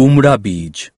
Kumrabid